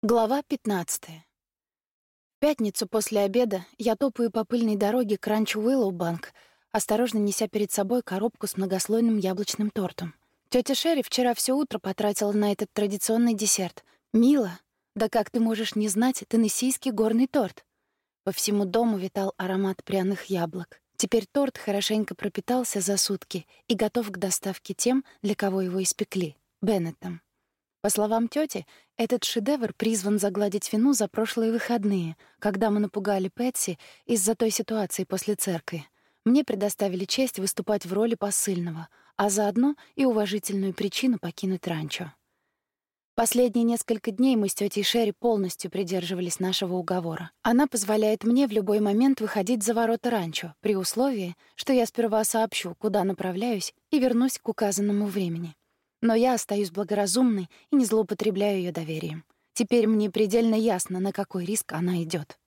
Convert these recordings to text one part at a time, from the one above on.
Глава 15. В пятницу после обеда я топаю по пыльной дороге к ранчу Уиллоу-банк, осторожно неся перед собой коробку с многослойным яблочным тортом. Тётя Шерри вчера все утро потратила на этот традиционный десерт. Мило, да как ты можешь не знать теннессийский горный торт? По всему дому витал аромат пряных яблок. Теперь торт хорошенько пропитался за сутки и готов к доставке тем, для кого его испекли — Беннетом. По словам тети, этот шедевр призван загладить вину за прошлые выходные, когда мы напугали Пэтси из-за той ситуации после церкви. Мне предоставили честь выступать в роли посыльного, а заодно и уважительную причину покинуть ранчо. Последние несколько дней мы с тетей Шерри полностью придерживались нашего уговора. Она позволяет мне в любой момент выходить за ворота ранчо, при условии, что я сперва сообщу, куда направляюсь, и вернусь к указанному времени. Но я остаюсь благоразумной и не злоупотребляю ее доверием. Теперь мне предельно ясно, на какой риск она идет.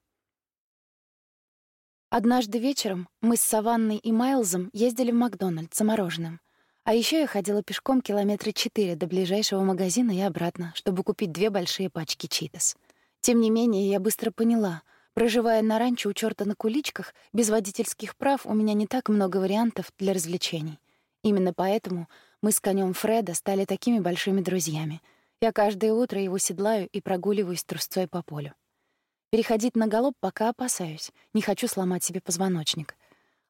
Однажды вечером мы с Саванной и Майлзом ездили в Макдональдс за мороженым. А еще я ходила пешком километра четыре до ближайшего магазина и обратно, чтобы купить две большие пачки читос. Тем не менее, я быстро поняла, проживая на ранчо у чёрта на куличках, без водительских прав у меня не так много вариантов для развлечений. Именно поэтому мы с конем Фреда стали такими большими друзьями. Я каждое утро его седлаю и прогуливаюсь трусцой по полю. Переходить на галоп пока опасаюсь, не хочу сломать себе позвоночник.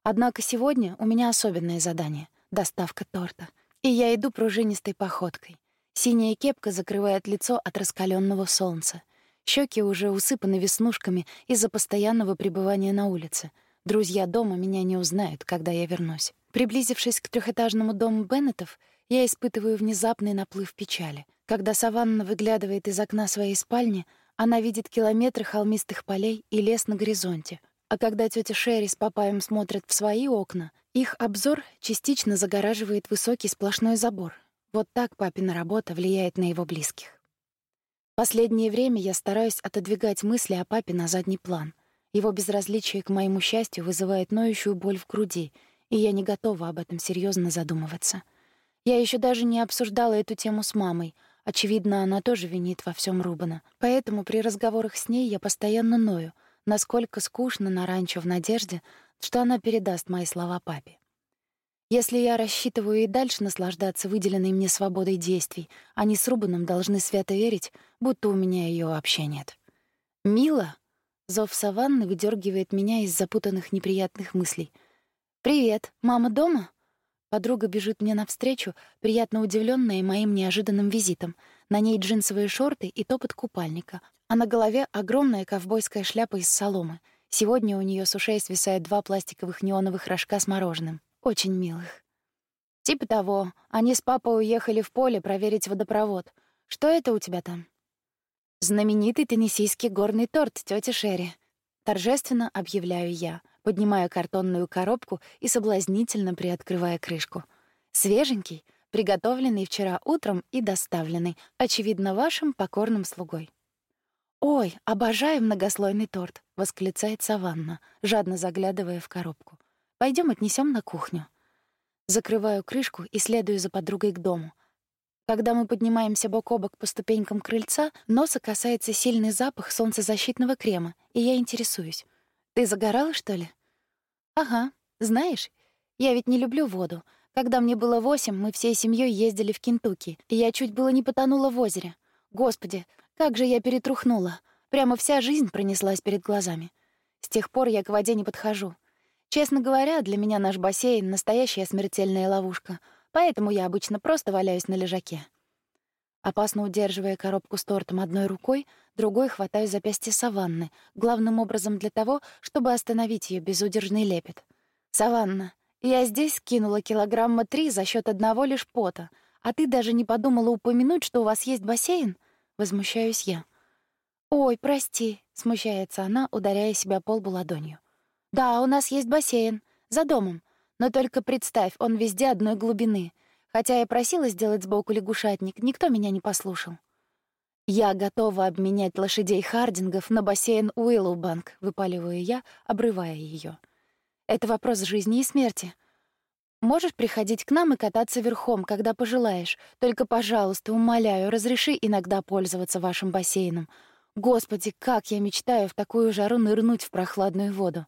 Однако сегодня у меня особенное задание — доставка торта. И я иду пружинистой походкой. Синяя кепка закрывает лицо от раскаленного солнца. Щеки уже усыпаны веснушками из-за постоянного пребывания на улице. Друзья дома меня не узнают, когда я вернусь. Приблизившись к трехэтажному дому Беннетов, я испытываю внезапный наплыв печали. Когда Саванна выглядывает из окна своей спальни, она видит километры холмистых полей и лес на горизонте. А когда тетя Шерри с папаем смотрят в свои окна, их обзор частично загораживает высокий сплошной забор. Вот так папина работа влияет на его близких. Последнее время я стараюсь отодвигать мысли о папе на задний план. Его безразличие к моему счастью вызывает ноющую боль в груди — и я не готова об этом серьезно задумываться. Я еще даже не обсуждала эту тему с мамой. Очевидно, она тоже винит во всем Рубана. Поэтому при разговорах с ней я постоянно ною, насколько скучно на ранчо в надежде, что она передаст мои слова папе. Если я рассчитываю и дальше наслаждаться выделенной мне свободой действий, они с Рубаном должны свято верить, будто у меня ее вообще нет. «Мила?» — зов саванны выдергивает меня из запутанных неприятных мыслей — «Привет, мама дома?» Подруга бежит мне навстречу, приятно удивленная моим неожиданным визитом. На ней джинсовые шорты и топот купальника, а на голове огромная ковбойская шляпа из соломы. Сегодня у нее с ушей свисают два пластиковых неоновых рожка с мороженым. Очень милых. Типа того. Они с папой уехали в поле проверить водопровод. Что это у тебя там? Знаменитый теннессийский горный торт тёти Шерри. Торжественно объявляю я поднимая картонную коробку и соблазнительно приоткрывая крышку. Свеженький, приготовленный вчера утром и доставленный, очевидно, вашим покорным слугой. «Ой, обожаю многослойный торт!» — восклицает Саванна, жадно заглядывая в коробку. Пойдем отнесем на кухню». Закрываю крышку и следую за подругой к дому. Когда мы поднимаемся бок о бок по ступенькам крыльца, носа касается сильный запах солнцезащитного крема, и я интересуюсь. Ты загорала, что ли? Ага. Знаешь, я ведь не люблю воду. Когда мне было восемь, мы всей семьей ездили в Кентукки, и я чуть было не потонула в озере. Господи, как же я перетрухнула. Прямо вся жизнь пронеслась перед глазами. С тех пор я к воде не подхожу. Честно говоря, для меня наш бассейн — настоящая смертельная ловушка, поэтому я обычно просто валяюсь на лежаке. Опасно удерживая коробку с тортом одной рукой, другой хватаю запястье Саванны, главным образом для того, чтобы остановить ее безудержный лепет. «Саванна, я здесь скинула килограмма три за счет одного лишь пота, а ты даже не подумала упомянуть, что у вас есть бассейн?» Возмущаюсь я. «Ой, прости», — смущается она, ударяя себя по лбу ладонью. «Да, у нас есть бассейн. За домом. Но только представь, он везде одной глубины. Хотя я просила сделать сбоку лягушатник, никто меня не послушал. «Я готова обменять лошадей Хардингов на бассейн Уиллоубанк», — выпаливаю я, обрывая ее. «Это вопрос жизни и смерти. Можешь приходить к нам и кататься верхом, когда пожелаешь. Только, пожалуйста, умоляю, разреши иногда пользоваться вашим бассейном. Господи, как я мечтаю в такую жару нырнуть в прохладную воду.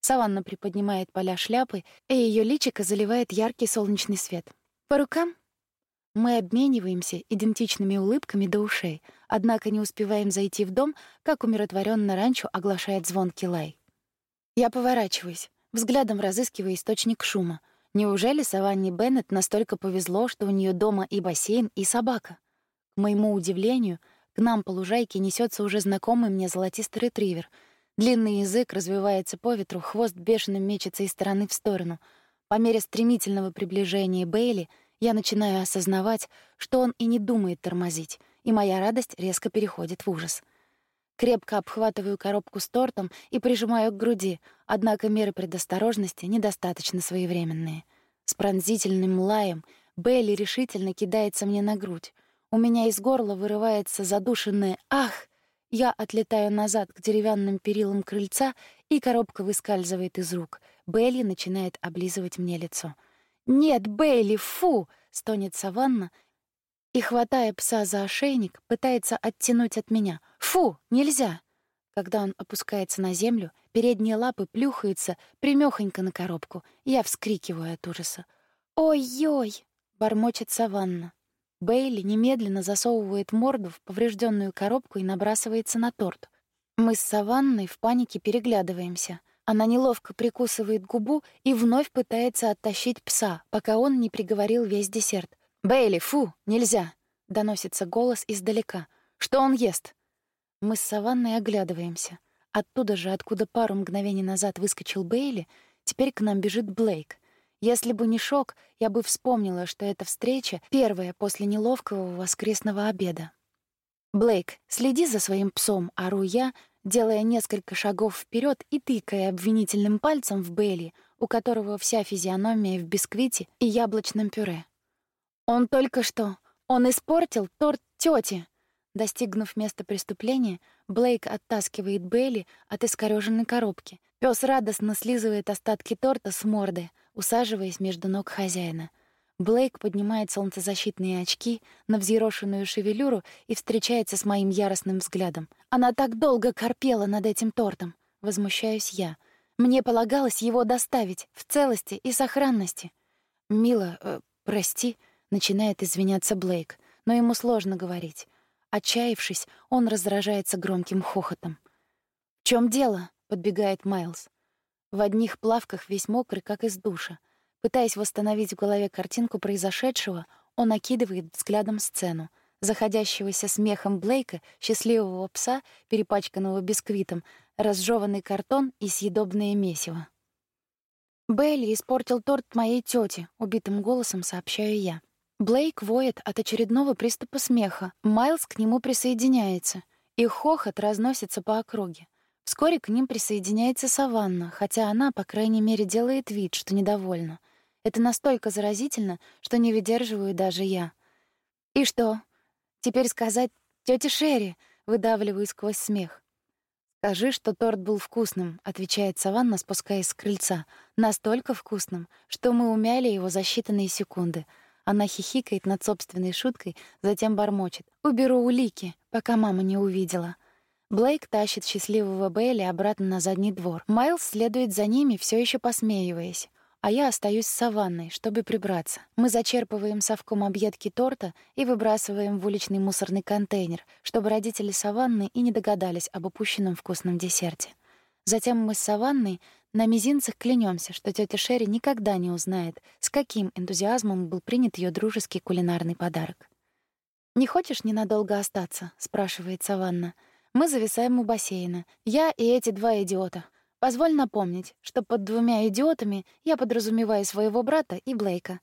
Саванна приподнимает поля шляпы, и ее личико заливает яркий солнечный свет. По рукам? Мы обмениваемся идентичными улыбками до ушей, однако не успеваем зайти в дом, как умиротворенно ранчо оглашает звонкий лай. Я поворачиваюсь, взглядом разыскивая источник шума. Неужели Саванне Беннет настолько повезло, что у нее дома и бассейн, и собака? К моему удивлению, к нам по лужайке несется уже знакомый мне золотистый ретривер — Длинный язык развивается по ветру, хвост бешено мечется из стороны в сторону. По мере стремительного приближения Бейли я начинаю осознавать, что он и не думает тормозить, и моя радость резко переходит в ужас. Крепко обхватываю коробку с тортом и прижимаю к груди, однако меры предосторожности недостаточно своевременные. С пронзительным лаем Бейли решительно кидается мне на грудь. У меня из горла вырывается задушенное «Ах!», я отлетаю назад к деревянным перилам крыльца, и коробка выскальзывает из рук. Бейли начинает облизывать мне лицо. «Нет, Бейли, фу!» — стонет Саванна и, хватая пса за ошейник, пытается оттянуть от меня. «Фу! Нельзя!» Когда он опускается на землю, передние лапы плюхаются примёхонько на коробку. Я вскрикиваю от ужаса. «Ой-ой!» — бормочет Саванна. Бейли немедленно засовывает морду в поврежденную коробку и набрасывается на торт. Мы с Саванной в панике переглядываемся. Она неловко прикусывает губу и вновь пытается оттащить пса, пока он не приговорил весь десерт. «Бейли, фу, нельзя!» — доносится голос издалека. «Что он ест?» Мы с Саванной оглядываемся. Оттуда же, откуда пару мгновений назад выскочил Бейли, теперь к нам бежит Блейк. Если бы не шок, я бы вспомнила, что эта встреча первая после неловкого воскресного обеда. «Блейк, следи за своим псом», — ору я, делая несколько шагов вперед и тыкая обвинительным пальцем в Белли, у которого вся физиономия в бисквите и яблочном пюре. «Он только что... Он испортил торт тёти!» Достигнув места преступления, Блейк оттаскивает Белли от искорёженной коробки. Пёс радостно слизывает остатки торта с морды — усаживаясь между ног хозяина. Блейк поднимает солнцезащитные очки на взъерошенную шевелюру и встречается с моим яростным взглядом. «Она так долго корпела над этим тортом!» — возмущаюсь я. «Мне полагалось его доставить в целости и сохранности». «Мила, э, прости», — начинает извиняться Блейк, но ему сложно говорить. Отчаявшись, он раздражается громким хохотом. «В чем дело?» — подбегает Майлз. В одних плавках весь мокрый, как из душа. Пытаясь восстановить в голове картинку произошедшего, он окидывает взглядом сцену. Заходящегося смехом Блейка, счастливого пса, перепачканного бисквитом, разжеванный картон и съедобное месиво. «Белли испортил торт моей тёте», — убитым голосом сообщаю я. Блейк воет от очередного приступа смеха. Майлз к нему присоединяется. Их хохот разносится по округе. Вскоре к ним присоединяется Саванна, хотя она, по крайней мере, делает вид, что недовольна. Это настолько заразительно, что не выдерживаю даже я. «И что? Теперь сказать тёте Шерри?» — выдавливаю сквозь смех. «Скажи, что торт был вкусным», — отвечает Саванна, спускаясь с крыльца. «Настолько вкусным, что мы умяли его за считанные секунды». Она хихикает над собственной шуткой, затем бормочет. «Уберу улики, пока мама не увидела». Блейк тащит счастливого Бейли обратно на задний двор. Майлз следует за ними, все еще посмеиваясь. А я остаюсь с Саванной, чтобы прибраться. Мы зачерпываем совком объедки торта и выбрасываем в уличный мусорный контейнер, чтобы родители Саванны и не догадались об упущенном вкусном десерте. Затем мы с Саванной на мизинцах клянемся, что тетя Шерри никогда не узнает, с каким энтузиазмом был принят ее дружеский кулинарный подарок. «Не хочешь ненадолго остаться?» — спрашивает Саванна. — мы зависаем у бассейна. Я и эти два идиота. Позволь напомнить, что под двумя идиотами я подразумеваю своего брата и Блейка.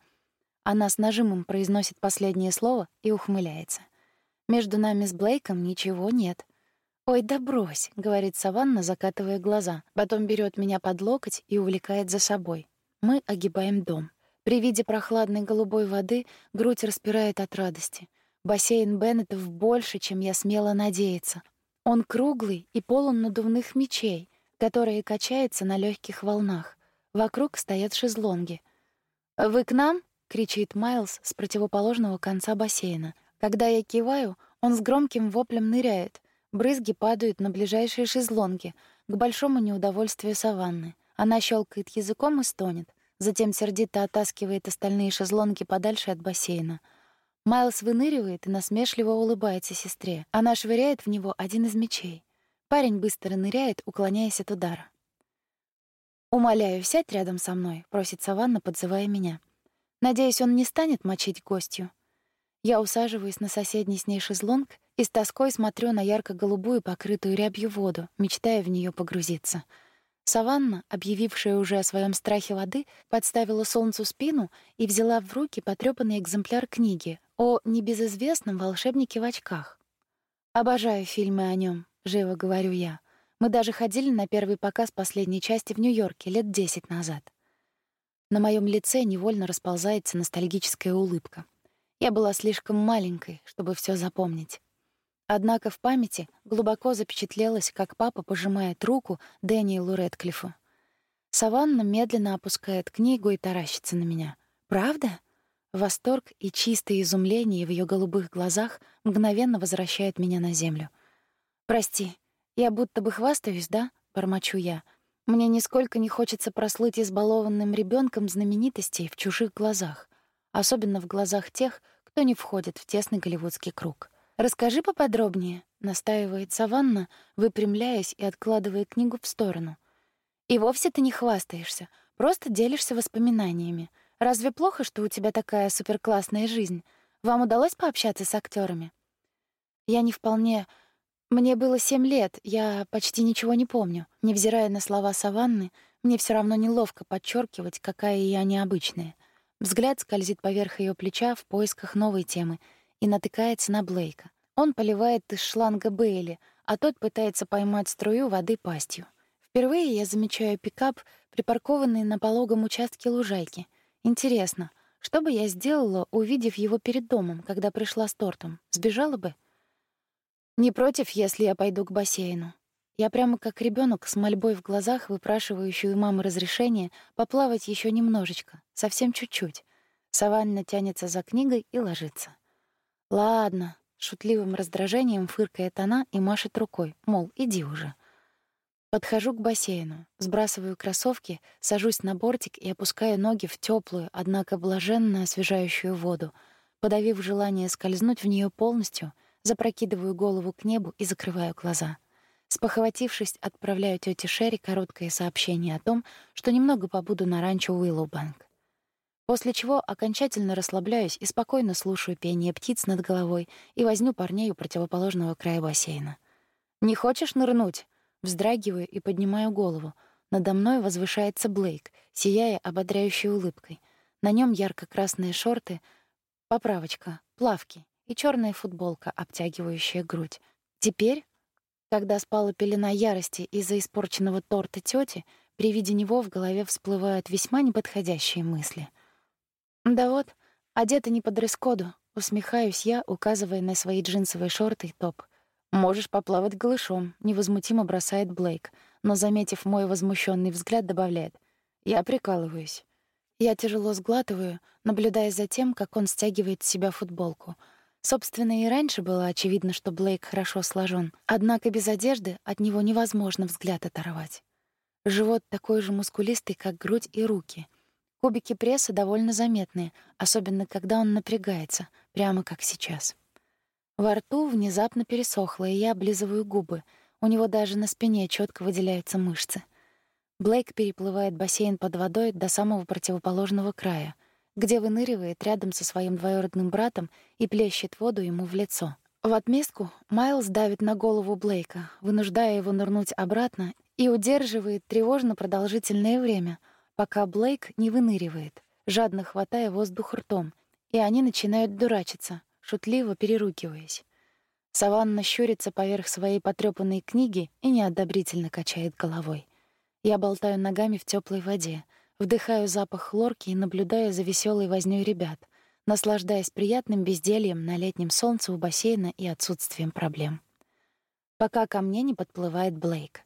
Она с нажимом произносит последнее слово и ухмыляется. Между нами с Блейком ничего нет. «Ой, да брось», — говорит Саванна, закатывая глаза. Потом берет меня под локоть и увлекает за собой. Мы огибаем дом. При виде прохладной голубой воды грудь распирает от радости. Бассейн Беннетов больше, чем я смела надеяться. Он круглый и полон надувных мечей, которые качаются на легких волнах. Вокруг стоят шезлонги. «Вы к нам?» — кричит Майлз с противоположного конца бассейна. Когда я киваю, он с громким воплем ныряет. Брызги падают на ближайшие шезлонги, к большому неудовольствию саванны. Она щелкает языком и стонет, затем сердито оттаскивает остальные шезлонги подальше от бассейна. Майлз выныривает и насмешливо улыбается сестре. Она швыряет в него один из мечей. Парень быстро ныряет, уклоняясь от удара. «Умоляю, сядь рядом со мной», — просит Саванна, подзывая меня. «Надеюсь, он не станет мочить гостью». Я усаживаюсь на соседний с ней шезлонг и с тоской смотрю на ярко-голубую, покрытую рябью воду, мечтая в нее погрузиться. Саванна, объявившая уже о своем страхе воды, подставила солнцу спину и взяла в руки потрёпанный экземпляр книги о небезызвестном волшебнике в очках. «Обожаю фильмы о нем, живо говорю я. Мы даже ходили на первый показ последней части в Нью-Йорке лет десять назад. На моем лице невольно расползается ностальгическая улыбка. Я была слишком маленькой, чтобы все запомнить. Однако в памяти глубоко запечатлелось, как папа пожимает руку Дэниелу Рэдклиффу. Саванна медленно опускает книгу и таращится на меня. «Правда?» Восторг и чистое изумление в ее голубых глазах мгновенно возвращают меня на землю. «Прости, я будто бы хвастаюсь, да?» — бормочу я. «Мне нисколько не хочется прослыть избалованным ребенком знаменитостей в чужих глазах особенно в глазах тех, кто не входит в тесный голливудский круг. «Расскажи поподробнее», — настаивает Саванна, выпрямляясь и откладывая книгу в сторону. «И вовсе ты не хвастаешься, просто делишься воспоминаниями. Разве плохо, что у тебя такая суперклассная жизнь? Вам удалось пообщаться с актерами? Я не вполне... Мне было семь лет, я почти ничего не помню. Невзирая на слова Саванны, мне все равно неловко подчеркивать, какая я необычная. Взгляд скользит поверх ее плеча в поисках новой темы и натыкается на Блейка. Он поливает из шланга Бейли, а тот пытается поймать струю воды пастью. Впервые я замечаю пикап, припаркованный на пологом участке лужайки. Интересно, что бы я сделала, увидев его перед домом, когда пришла с тортом? Сбежала бы? Не против, если я пойду к бассейну. Я прямо как ребенок с мольбой в глазах, выпрашивающий у мамы разрешение поплавать еще немножечко, совсем чуть-чуть. Саванна тянется за книгой и ложится. «Ладно», — шутливым раздражением фыркает она и машет рукой, мол, иди уже. Подхожу к бассейну, сбрасываю кроссовки, сажусь на бортик и опускаю ноги в теплую, однако блаженно освежающую воду. Подавив желание скользнуть в нее полностью, запрокидываю голову к небу и закрываю глаза — Спохватившись, отправляю тете Шерри короткое сообщение о том, что немного побуду на ранчо Уиллоубанк. После чего окончательно расслабляюсь и спокойно слушаю пение птиц над головой и возню парней у противоположного края бассейна. «Не хочешь нырнуть?» Вздрагиваю и поднимаю голову. Надо мной возвышается Блейк, сияя ободряющей улыбкой. На нем ярко-красные шорты, поправочка, плавки и черная футболка, обтягивающая грудь. Теперь когда спала пелена ярости из-за испорченного торта тети, при виде него в голове всплывают весьма неподходящие мысли. «Да вот, одета не по дресс-коду», — усмехаюсь я, указывая на свои джинсовые шорты и топ. «Можешь поплавать голышом», — невозмутимо бросает Блейк, но, заметив мой возмущенный взгляд, добавляет. «Я прикалываюсь». Я тяжело сглатываю, наблюдая за тем, как он стягивает с себя футболку — Собственно, и раньше было очевидно, что Блейк хорошо сложен, однако без одежды от него невозможно взгляд оторвать. Живот такой же мускулистый, как грудь и руки. Кубики пресса довольно заметные, особенно когда он напрягается, прямо как сейчас. Во рту внезапно пересохло, и я облизываю губы. У него даже на спине четко выделяются мышцы. Блейк переплывает бассейн под водой до самого противоположного края — где выныривает рядом со своим двоюродным братом и плещет воду ему в лицо. В отместку Майлз давит на голову Блейка, вынуждая его нырнуть обратно и удерживает тревожно продолжительное время, пока Блейк не выныривает, жадно хватая воздух ртом, и они начинают дурачиться, шутливо переругиваясь. Саванна щурится поверх своей потрёпанной книги и неодобрительно качает головой. Я болтаю ногами в теплой воде — Вдыхаю запах хлорки и наблюдаю за веселой вознёй ребят, наслаждаясь приятным бездельем на летнем солнце у бассейна и отсутствием проблем. Пока ко мне не подплывает Блейк.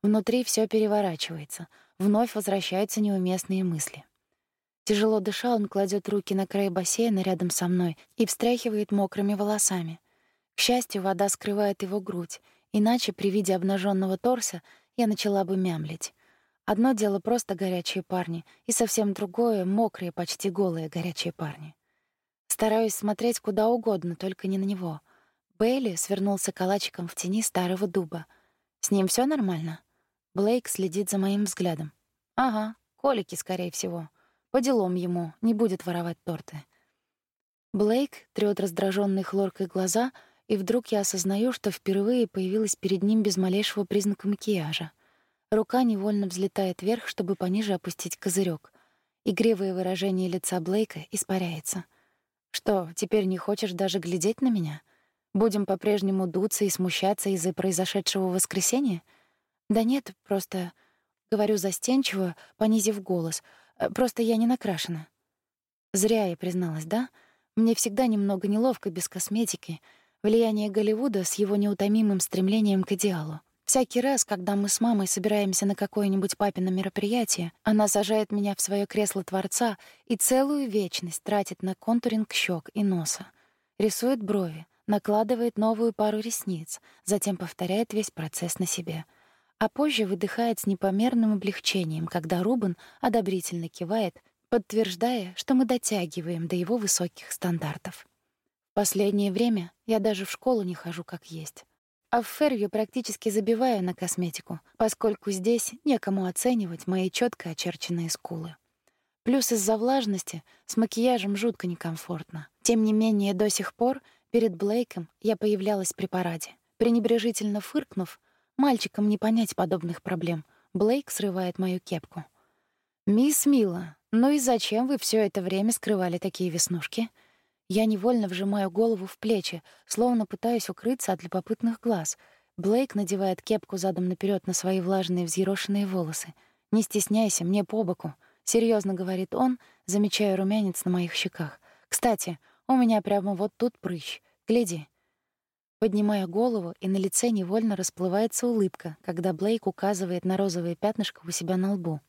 Внутри все переворачивается, вновь возвращаются неуместные мысли. Тяжело дыша, он кладет руки на край бассейна рядом со мной и встряхивает мокрыми волосами. К счастью, вода скрывает его грудь, Иначе при виде обнаженного торса я начала бы мямлить. Одно дело просто горячие парни, и совсем другое — мокрые, почти голые горячие парни. Стараюсь смотреть куда угодно, только не на него. Бейли свернулся калачиком в тени старого дуба. С ним все нормально? Блейк следит за моим взглядом. Ага, колики, скорее всего. По делам ему, не будет воровать торты. Блейк трёт раздражённой хлоркой глаза, и вдруг я осознаю, что впервые появилась перед ним без малейшего признака макияжа. Рука невольно взлетает вверх, чтобы пониже опустить козырек. Игривое выражение лица Блейка испаряется. «Что, теперь не хочешь даже глядеть на меня? Будем по-прежнему дуться и смущаться из-за произошедшего воскресенья?» «Да нет, просто...» — говорю застенчиво, понизив голос. «э, «Просто я не накрашена». Зря я призналась, да? Мне всегда немного неловко без косметики. Влияние Голливуда с его неутомимым стремлением к идеалу. Всякий раз, когда мы с мамой собираемся на какое-нибудь папино мероприятие, она сажает меня в свое кресло творца и целую вечность тратит на контуринг щек и носа. Рисует брови, накладывает новую пару ресниц, затем повторяет весь процесс на себе. А позже выдыхает с непомерным облегчением, когда Рубен одобрительно кивает, подтверждая, что мы дотягиваем до его высоких стандартов. Последнее время я даже в школу не хожу как есть. А в Фервью практически забиваю на косметику, поскольку здесь некому оценивать мои четко очерченные скулы. Плюс из-за влажности с макияжем жутко некомфортно. Тем не менее, до сих пор перед Блейком я появлялась при параде. Пренебрежительно фыркнув, мальчикам не понять подобных проблем, Блейк срывает мою кепку. «Мисс Мила, ну и зачем вы все это время скрывали такие веснушки?» Я невольно вжимаю голову в плечи, словно пытаюсь укрыться от любопытных глаз. Блейк надевает кепку задом наперед на свои влажные взъерошенные волосы. «Не стесняйся, мне по боку», — серьезно говорит он, замечая румянец на моих щеках. «Кстати, у меня прямо вот тут прыщ. Гляди». Поднимая голову, и на лице невольно расплывается улыбка, когда Блейк указывает на розовое пятнышко у себя на лбу.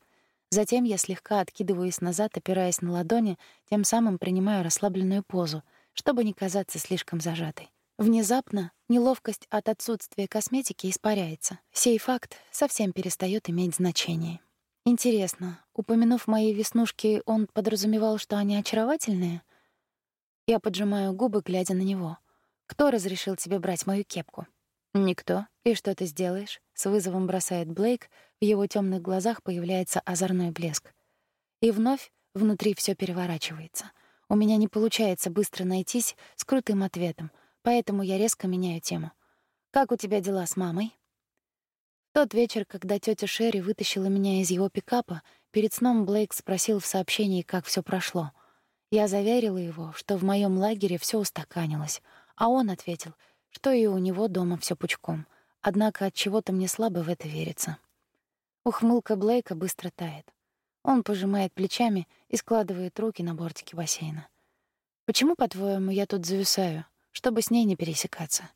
Затем я слегка откидываюсь назад, опираясь на ладони, тем самым принимаю расслабленную позу, чтобы не казаться слишком зажатой. Внезапно неловкость от отсутствия косметики испаряется. Сей факт совсем перестаёт иметь значение. Интересно, упомянув мои веснушки, он подразумевал, что они очаровательные? Я поджимаю губы, глядя на него. Кто разрешил тебе брать мою кепку? Никто. И что ты сделаешь? С вызовом бросает Блейк, в его темных глазах появляется озорной блеск. И вновь внутри все переворачивается. У меня не получается быстро найтись с крутым ответом, поэтому я резко меняю тему. «Как у тебя дела с мамой?» Тот вечер, когда тетя Шерри вытащила меня из его пикапа, перед сном Блейк спросил в сообщении, как все прошло. Я заверила его, что в моем лагере все устаканилось, а он ответил, что и у него дома все пучком — Однако от чего-то мне слабо в это верится. Ухмылка Блейка быстро тает. Он пожимает плечами и складывает руки на бортике бассейна. Почему, по-твоему, я тут зависаю, чтобы с ней не пересекаться?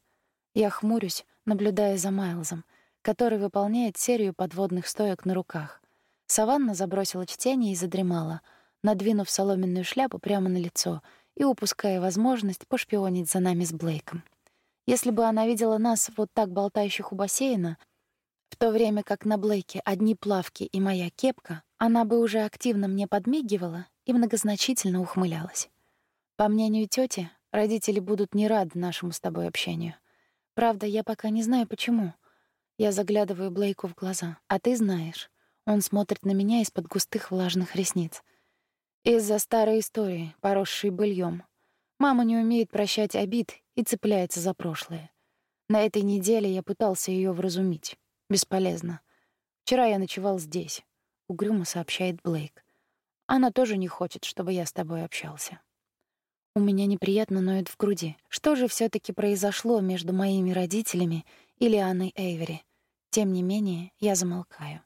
Я хмурюсь, наблюдая за Майлзом, который выполняет серию подводных стоек на руках. Саванна забросила чтение и задремала, надвинув соломенную шляпу прямо на лицо и упуская возможность пошпионить за нами с Блейком. Если бы она видела нас вот так болтающих у бассейна, в то время как на Блейке одни плавки и моя кепка, она бы уже активно мне подмигивала и многозначительно ухмылялась. По мнению тети, родители будут не рады нашему с тобой общению. Правда, я пока не знаю почему. Я заглядываю Блейку в глаза, а ты знаешь. Он смотрит на меня из-под густых влажных ресниц. Из-за старой истории, поросшей быльем. Мама не умеет прощать обид и цепляется за прошлое. На этой неделе я пытался ее вразумить. Бесполезно. Вчера я ночевал здесь, угрюмо сообщает Блейк. Она тоже не хочет, чтобы я с тобой общался. У меня неприятно ноет в груди. Что же все таки произошло между моими родителями и Лианой Эйвери? Тем не менее, я замолкаю.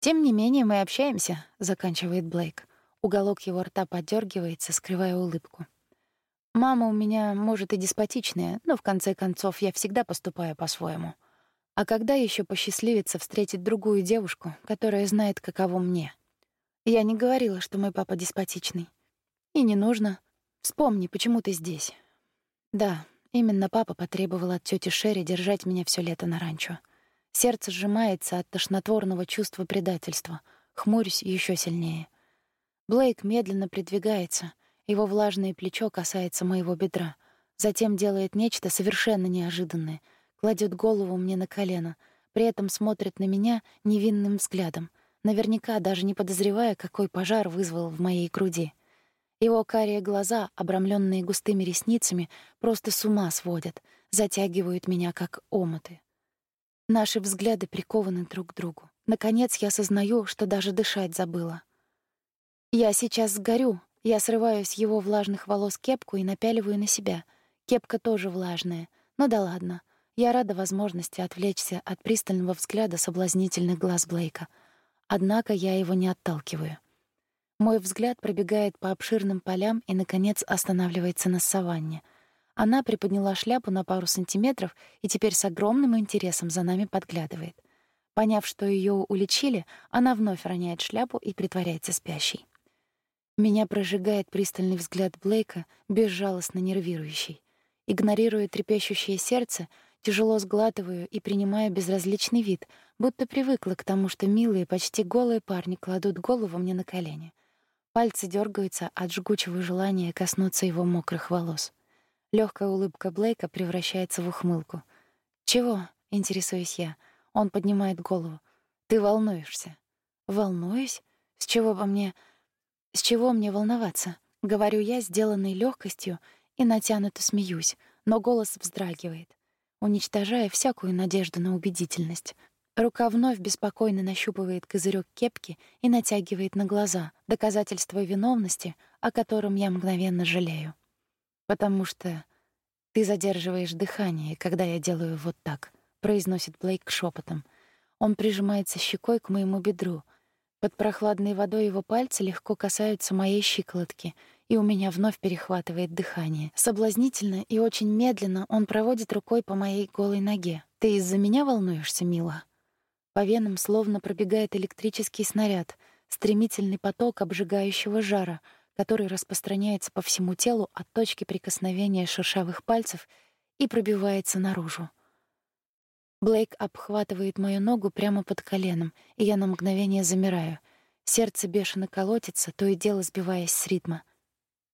Тем не менее, мы общаемся, заканчивает Блейк. Уголок его рта подергивается, скрывая улыбку. Мама у меня, может, и деспотичная, но в конце концов я всегда поступаю по-своему. А когда еще посчастливится встретить другую девушку, которая знает, каково мне? Я не говорила, что мой папа деспотичный. И не нужно. Вспомни, почему ты здесь. Да, Именно папа потребовал от тети Шерри держать меня все лето на ранчо. Сердце сжимается от тошнотворного чувства предательства. Хмурюсь еще сильнее. Блейк медленно придвигается. Его влажное плечо касается моего бедра. Затем делает нечто совершенно неожиданное. Кладет голову мне на колено. При этом смотрит на меня невинным взглядом. Наверняка даже не подозревая, какой пожар вызвал в моей груди. Его карие глаза, обрамленные густыми ресницами, просто с ума сводят, затягивают меня как омуты. Наши взгляды прикованы друг к другу. Наконец я осознаю, что даже дышать забыла. Я сейчас сгорю. Я срываю с его влажных волос кепку и напяливаю на себя. Кепка тоже влажная. Ну да ладно. Я рада возможности отвлечься от пристального взгляда соблазнительных глаз Блейка. Однако я его не отталкиваю. Мой взгляд пробегает по обширным полям и наконец останавливается на саванне — она приподняла шляпу на пару сантиметров и теперь с огромным интересом за нами подглядывает. Поняв, что ее уличили, она вновь роняет шляпу и притворяется спящей. Меня прожигает пристальный взгляд Блейка, безжалостно нервирующий. Игнорируя трепещущее сердце, тяжело сглатываю и принимаю безразличный вид, будто привыкла к тому, что милые, почти голые парни кладут голову мне на колени. Пальцы дергаются от жгучего желания коснуться его мокрых волос. Легкая улыбка Блейка превращается в ухмылку. «Чего?» — интересуюсь я. Он поднимает голову. «Ты волнуешься». «Волнуюсь? С чего во мне... С чего мне волноваться?» — говорю я, сделанной легкостью, и натянуто смеюсь, но голос вздрагивает, уничтожая всякую надежду на убедительность. Рука вновь беспокойно нащупывает козырек кепки и натягивает на глаза доказательство виновности, о котором я мгновенно жалею. «Потому что ты задерживаешь дыхание, когда я делаю вот так», — произносит Блейк шепотом. Он прижимается щекой к моему бедру. Под прохладной водой его пальцы легко касаются моей щиколотки, и у меня вновь перехватывает дыхание. Соблазнительно и очень медленно он проводит рукой по моей голой ноге. «Ты из-за меня волнуешься, мила?» По венам словно пробегает электрический снаряд, стремительный поток обжигающего жара — который распространяется по всему телу от точки прикосновения шершавых пальцев и пробивается наружу. Блейк обхватывает мою ногу прямо под коленом, и я на мгновение замираю. Сердце бешено колотится, то и дело сбиваясь с ритма.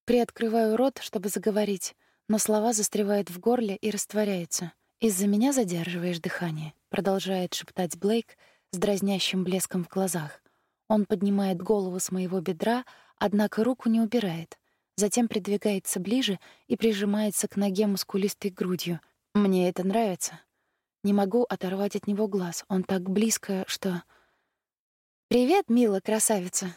Приоткрываю рот, чтобы заговорить, но слова застревают в горле и растворяются. «Из-за меня задерживаешь дыхание», — продолжает шептать Блейк с дразнящим блеском в глазах. Он поднимает голову с моего бедра, однако руку не убирает. Затем придвигается ближе и прижимается к ноге мускулистой грудью. Мне это нравится. Не могу оторвать от него глаз. Он так близко, что... «Привет, мила красавица!»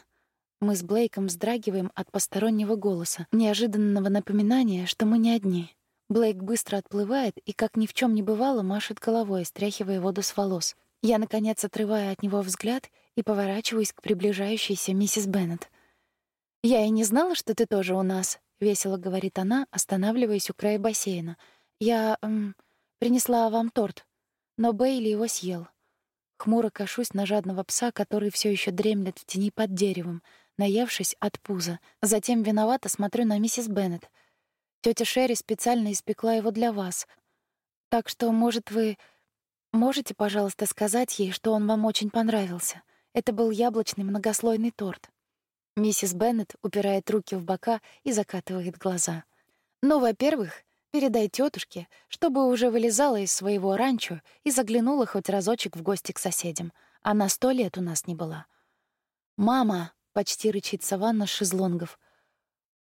Мы с Блейком вздрагиваем от постороннего голоса, неожиданного напоминания, что мы не одни. Блейк быстро отплывает и, как ни в чем не бывало, машет головой, стряхивая воду с волос. Я, наконец, отрываю от него взгляд и поворачиваюсь к приближающейся миссис Беннет. «Я и не знала, что ты тоже у нас», — весело говорит она, останавливаясь у края бассейна. «Я эм, принесла вам торт, но Бейли его съел». Хмуро кашусь на жадного пса, который все еще дремлет в тени под деревом, наевшись от пуза. Затем виновато смотрю на миссис Беннет. Тетя Шерри специально испекла его для вас. Так что, может, вы можете, пожалуйста, сказать ей, что он вам очень понравился? Это был яблочный многослойный торт. Миссис Беннет упирает руки в бока и закатывает глаза. «Ну, во-первых, передай тетушке, чтобы уже вылезала из своего ранчо и заглянула хоть разочек в гости к соседям. Она сто лет у нас не была». «Мама!» — почти рычит Саванна шезлонгов.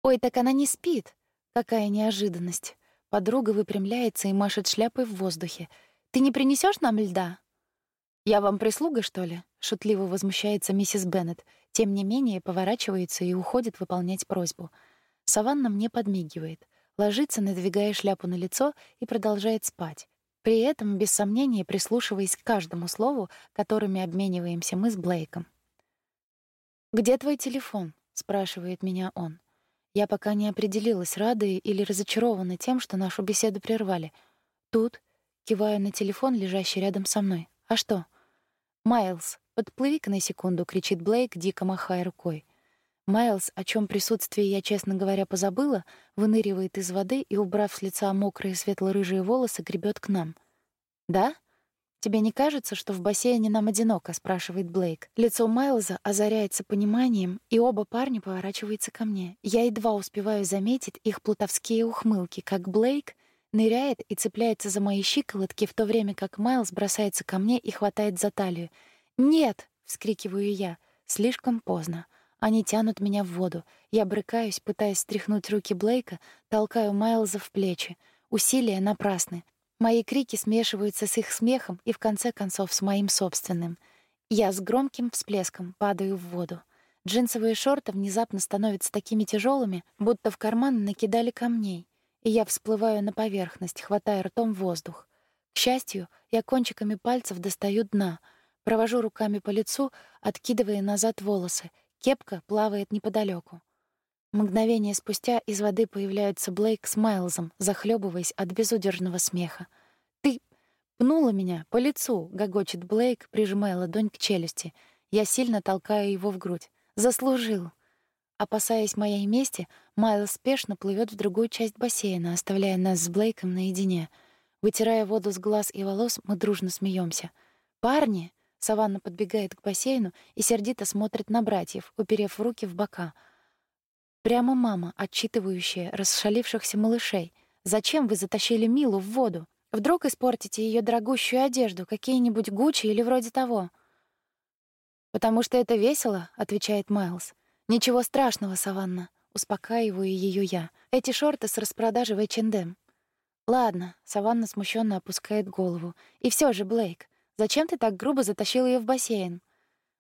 «Ой, так она не спит!» Какая неожиданность. Подруга выпрямляется и машет шляпой в воздухе. «Ты не принесешь нам льда?» «Я вам прислуга, что ли?» — шутливо возмущается миссис Беннет. Тем не менее, поворачивается и уходит выполнять просьбу. Саванна мне подмигивает, ложится, надвигая шляпу на лицо и продолжает спать. При этом, без сомнения, прислушиваясь к каждому слову, которыми обмениваемся мы с Блейком. «Где твой телефон?» — спрашивает меня он. Я пока не определилась, рада или разочарована тем, что нашу беседу прервали. Тут, киваю на телефон, лежащий рядом со мной. А что? «Майлз, подплыви-ка на секунду», — кричит Блейк, дико махая рукой. Майлз, о чем присутствии я, честно говоря, позабыла, выныривает из воды и, убрав с лица мокрые светло-рыжие волосы, гребет к нам. «Да? Тебе не кажется, что в бассейне нам одиноко?» — спрашивает Блейк. Лицо Майлза озаряется пониманием, и оба парня поворачиваются ко мне. Я едва успеваю заметить их плутовские ухмылки, как Блейк ныряет и цепляется за мои щиколотки, в то время как Майлз бросается ко мне и хватает за талию. «Нет!» — вскрикиваю я. Слишком поздно. Они тянут меня в воду. Я брыкаюсь, пытаясь стряхнуть руки Блейка, толкаю Майлза в плечи. Усилия напрасны. Мои крики смешиваются с их смехом и в конце концов с моим собственным. Я с громким всплеском падаю в воду. Джинсовые шорты внезапно становятся такими тяжелыми, будто в карман накидали камней, и я всплываю на поверхность, хватая ртом воздух. К счастью, я кончиками пальцев достаю дна, провожу руками по лицу, откидывая назад волосы — Кепка плавает неподалеку. Мгновение спустя из воды появляются Блейк с Майлзом, захлебываясь от безудержного смеха. «Ты пнула меня по лицу!» — гогочет Блейк, прижимая ладонь к челюсти. Я сильно толкаю его в грудь. «Заслужил!» Опасаясь моей мести, Майлз спешно плывет в другую часть бассейна, оставляя нас с Блейком наедине. Вытирая воду с глаз и волос, мы дружно смеемся. «Парни!» Саванна подбегает к бассейну и сердито смотрит на братьев, уперев руки в бока. Прямо мама, отчитывающая расшалившихся малышей. «Зачем вы затащили Милу в воду? Вдруг испортите ее дорогущую одежду, какие-нибудь Гуччи или вроде того?» «Потому что это весело», — отвечает Майлз. «Ничего страшного, Саванна», — успокаиваю ее я. «Эти шорты с распродажи в H&M». «Ладно», — Саванна смущенно опускает голову. «И все же, Блейк, Зачем ты так грубо затащил ее в бассейн?»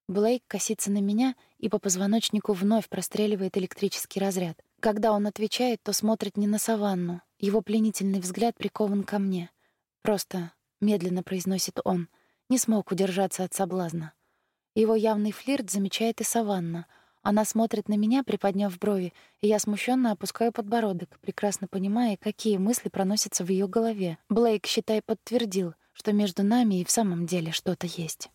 Блейк косится на меня, и по позвоночнику вновь простреливает электрический разряд. Когда он отвечает, то смотрит не на саванну. Его пленительный взгляд прикован ко мне. Просто, медленно произносит он, не смог удержаться от соблазна. Его явный флирт замечает и саванна. Она смотрит на меня, приподняв брови, и я смущенно опускаю подбородок, прекрасно понимая, какие мысли проносятся в ее голове. Блейк, считай, подтвердил — что между нами и в самом деле что-то есть.